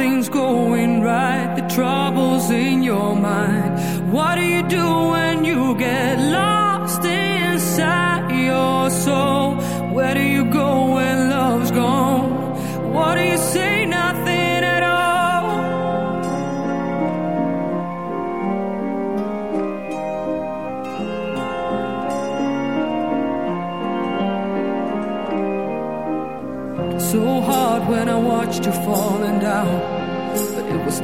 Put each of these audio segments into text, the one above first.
nothing's going right. The trouble's in your mind. What do you do when you get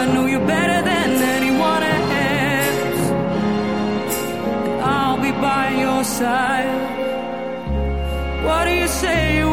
I know you're better than anyone else. I'll be by your side. What do you say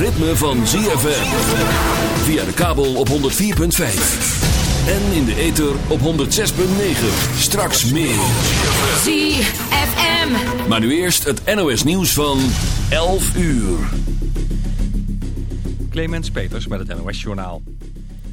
ritme van ZFM. Via de kabel op 104.5. En in de ether op 106.9. Straks meer. ZFM. Maar nu eerst het NOS nieuws van 11 uur. Clemens Peters met het NOS Journaal.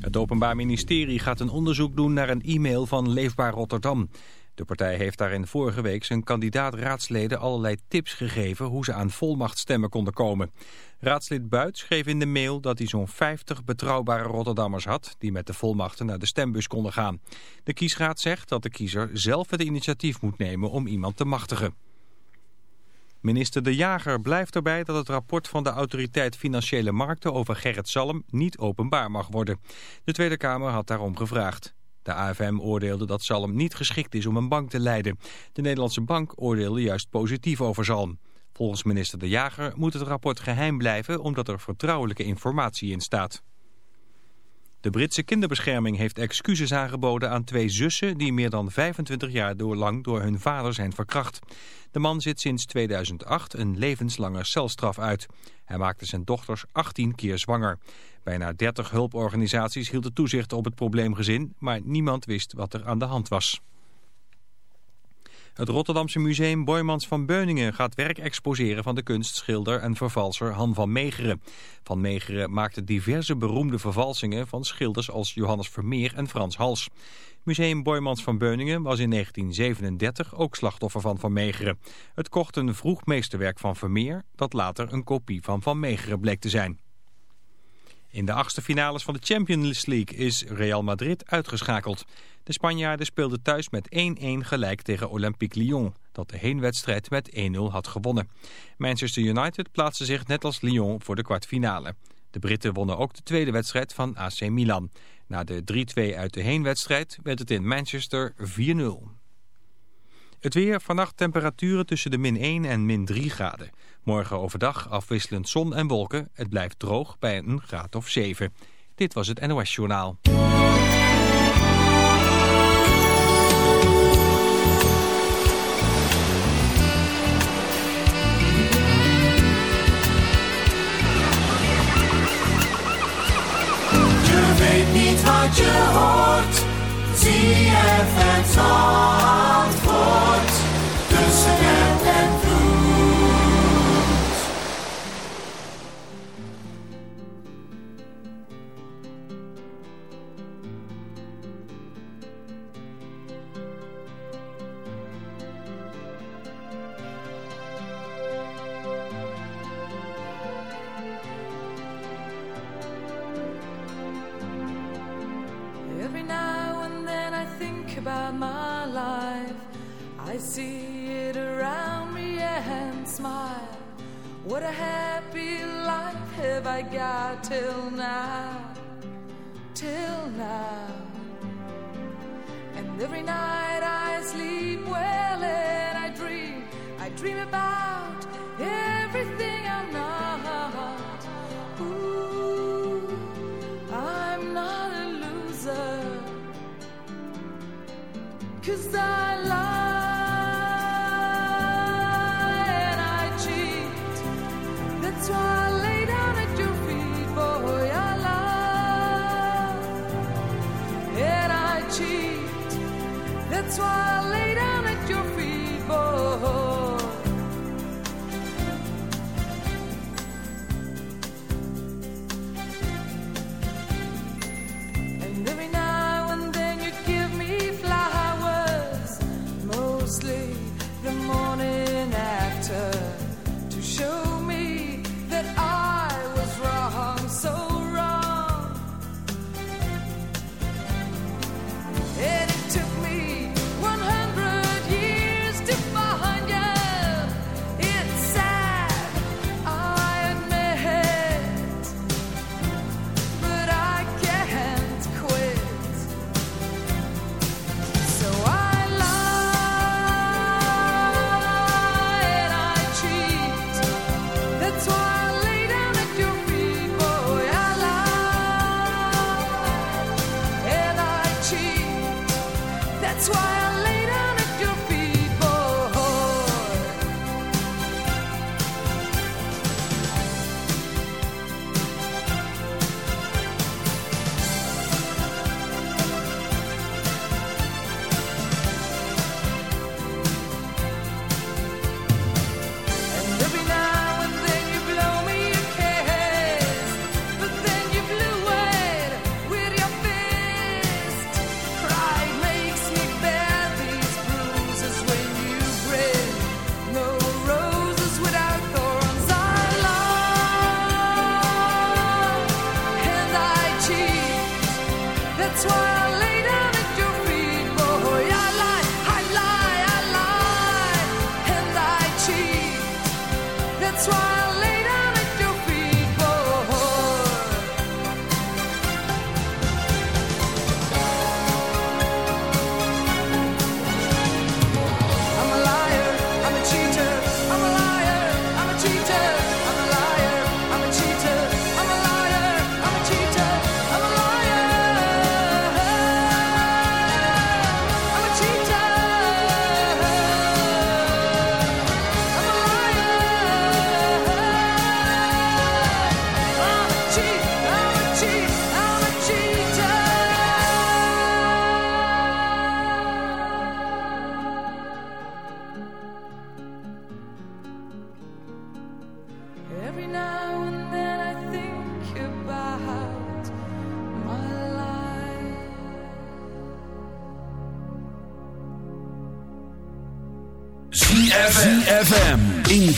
Het Openbaar Ministerie gaat een onderzoek doen naar een e-mail van Leefbaar Rotterdam. De partij heeft daarin vorige week zijn kandidaat-raadsleden allerlei tips gegeven hoe ze aan volmachtstemmen konden komen. Raadslid Buit schreef in de mail dat hij zo'n 50 betrouwbare Rotterdammers had die met de volmachten naar de stembus konden gaan. De kiesraad zegt dat de kiezer zelf het initiatief moet nemen om iemand te machtigen. Minister De Jager blijft erbij dat het rapport van de Autoriteit Financiële Markten over Gerrit Salm niet openbaar mag worden. De Tweede Kamer had daarom gevraagd. De AFM oordeelde dat Salm niet geschikt is om een bank te leiden. De Nederlandse bank oordeelde juist positief over Salm. Volgens minister De Jager moet het rapport geheim blijven omdat er vertrouwelijke informatie in staat. De Britse kinderbescherming heeft excuses aangeboden aan twee zussen... die meer dan 25 jaar door lang door hun vader zijn verkracht. De man zit sinds 2008 een levenslange celstraf uit. Hij maakte zijn dochters 18 keer zwanger. Bijna 30 hulporganisaties hielden toezicht op het probleemgezin... maar niemand wist wat er aan de hand was. Het Rotterdamse museum Boymans van Beuningen gaat werk exposeren van de kunstschilder en vervalser Han van Meegeren. Van Meegeren maakte diverse beroemde vervalsingen van schilders als Johannes Vermeer en Frans Hals. Museum Boymans van Beuningen was in 1937 ook slachtoffer van Van Meegeren. Het kocht een vroeg meesterwerk van Vermeer dat later een kopie van Van Meegeren bleek te zijn. In de achtste finales van de Champions League is Real Madrid uitgeschakeld. De Spanjaarden speelden thuis met 1-1 gelijk tegen Olympique Lyon, dat de heenwedstrijd met 1-0 had gewonnen. Manchester United plaatste zich net als Lyon voor de kwartfinale. De Britten wonnen ook de tweede wedstrijd van AC Milan. Na de 3-2 uit de heenwedstrijd werd het in Manchester 4-0. Het weer, vannacht temperaturen tussen de min 1 en min 3 graden. Morgen overdag afwisselend zon en wolken. Het blijft droog bij een graad of 7. Dit was het NOS Journaal. Je weet niet wat je hoort. ZFM antwoord. Tussen Cause I love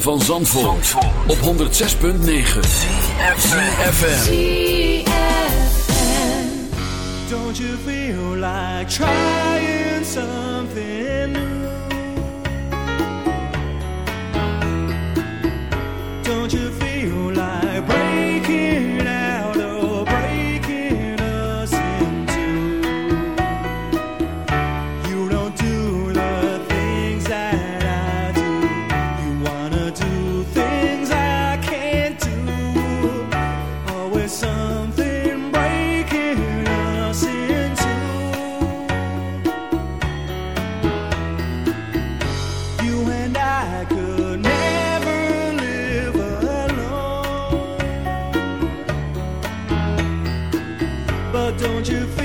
van Zandvoort, op 106.9 CFFM Don't you feel like trying some? don't you feel?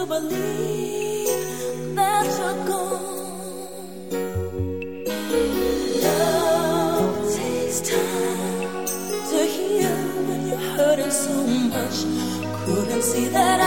to believe that you're gone. Love takes time to heal when you're hurting so much. Couldn't see that.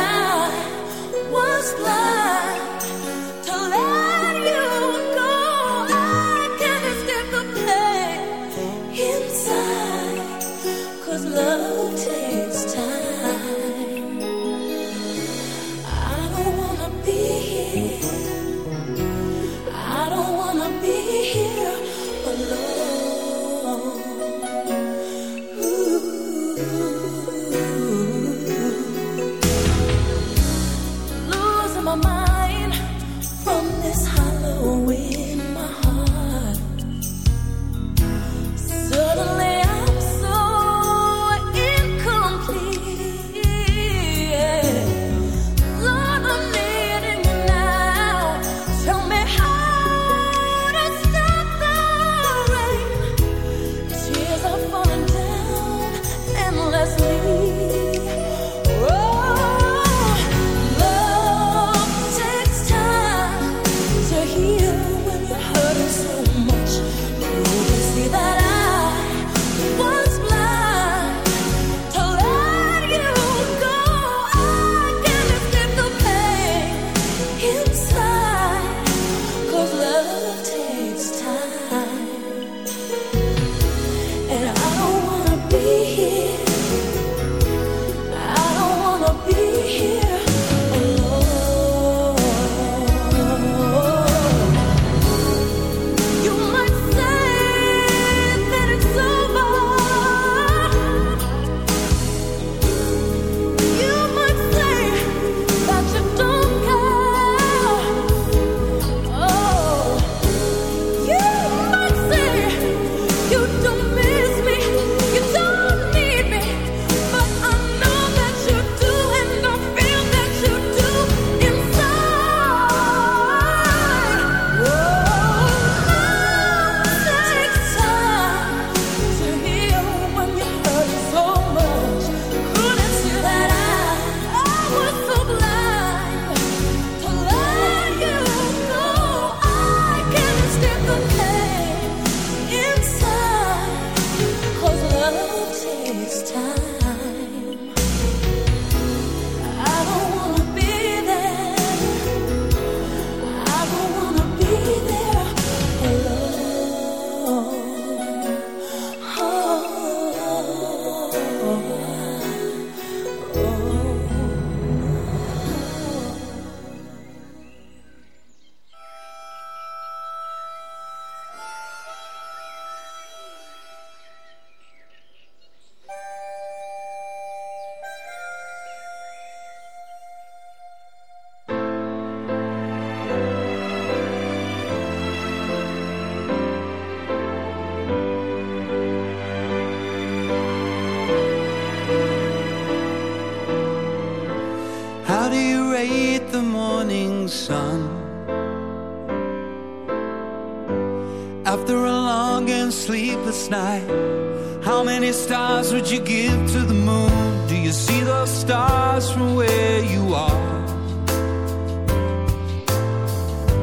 are.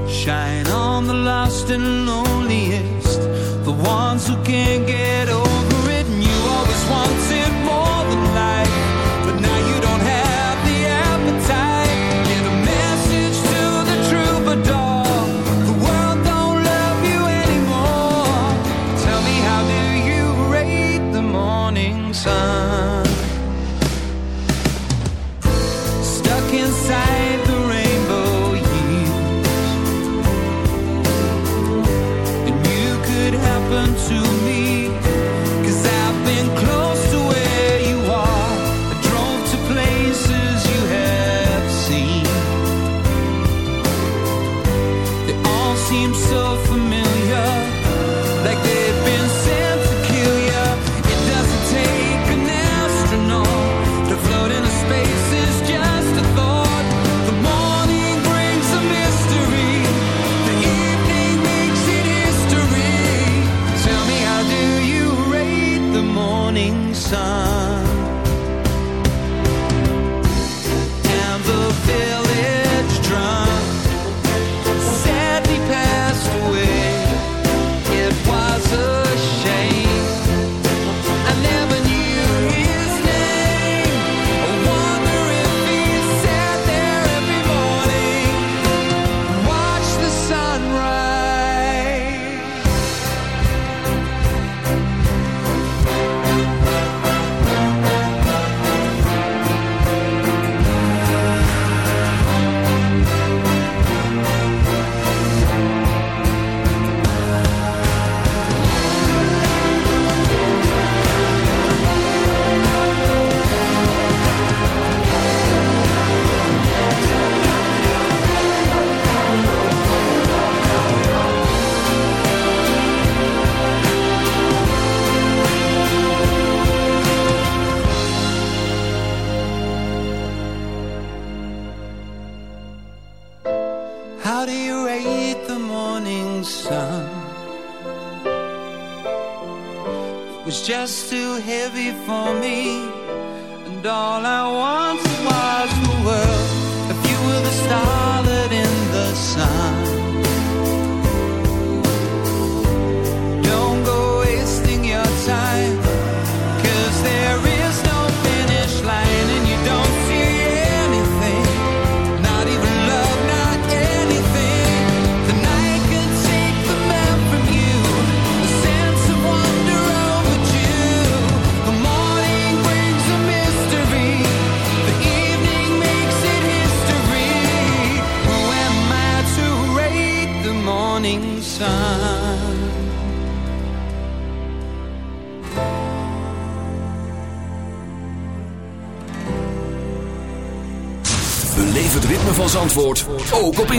Shine on the lost and loneliest, the ones who can't get over.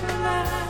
smile.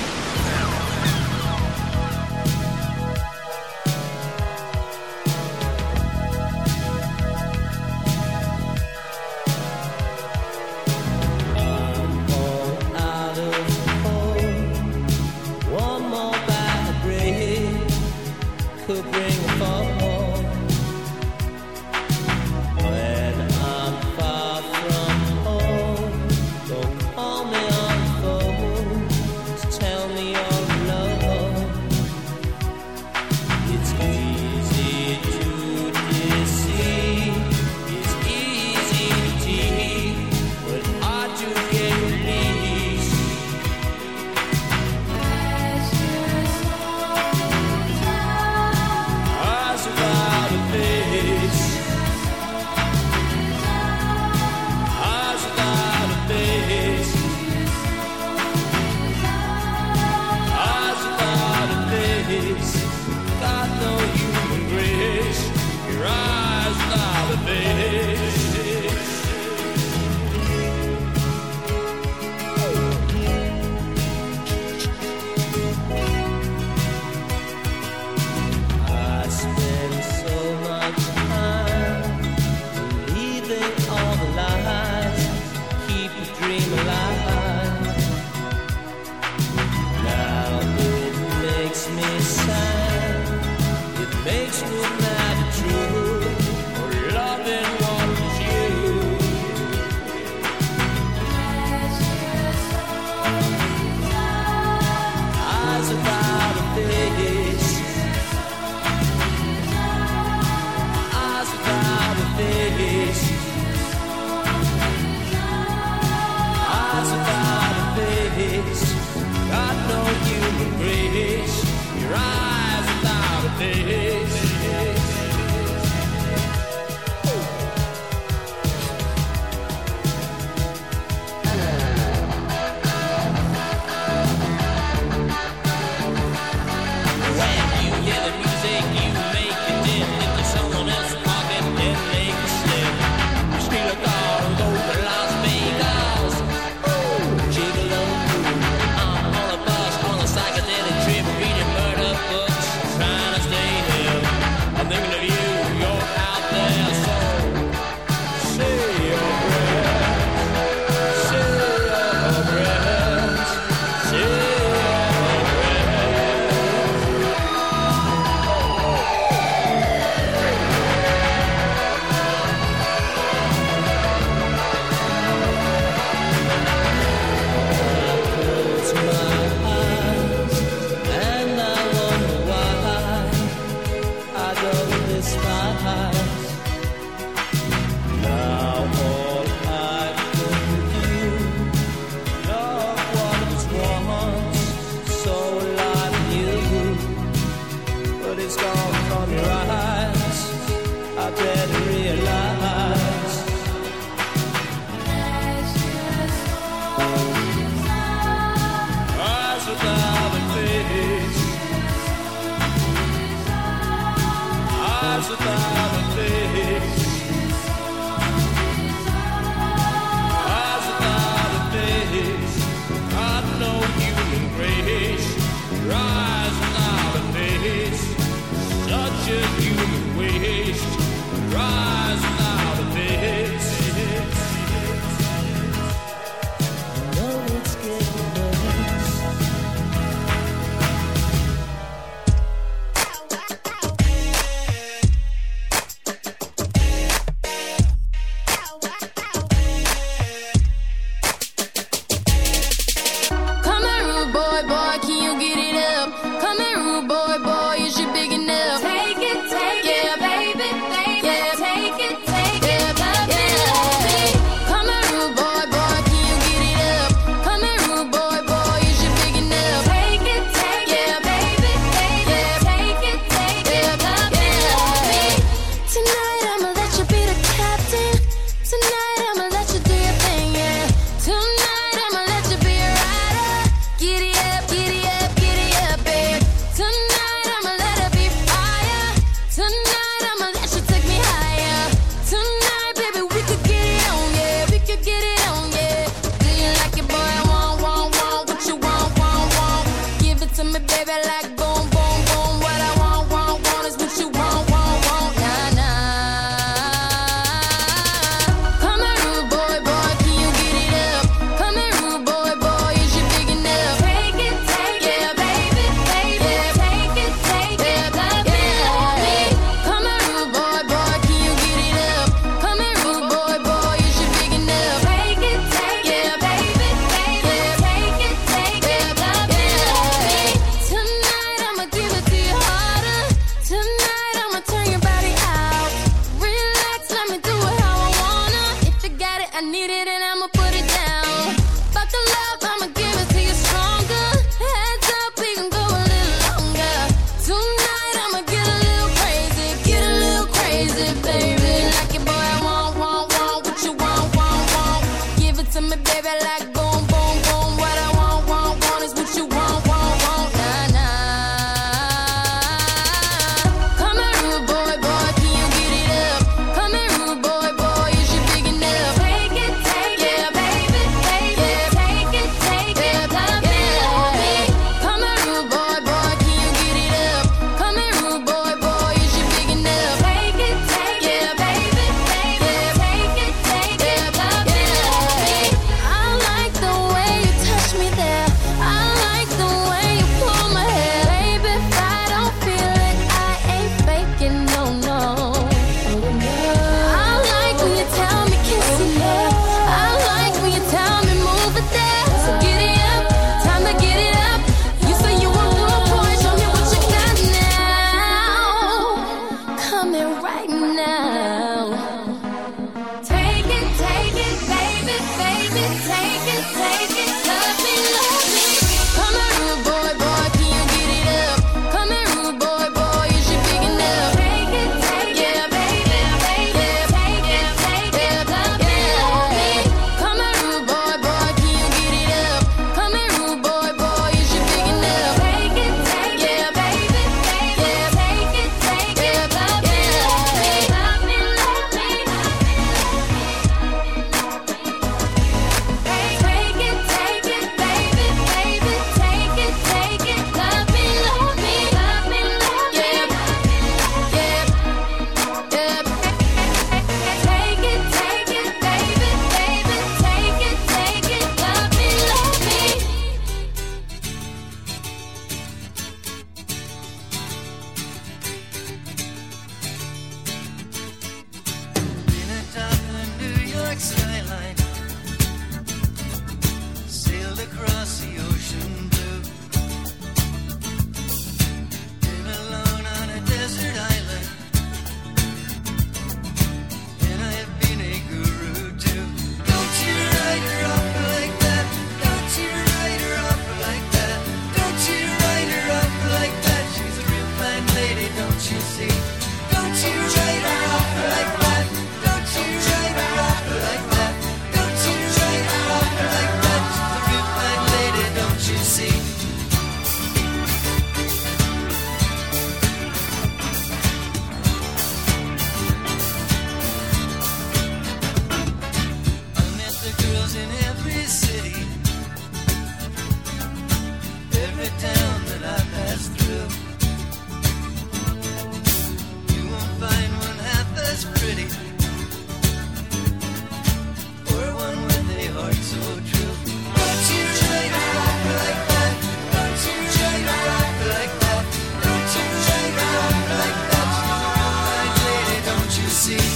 See?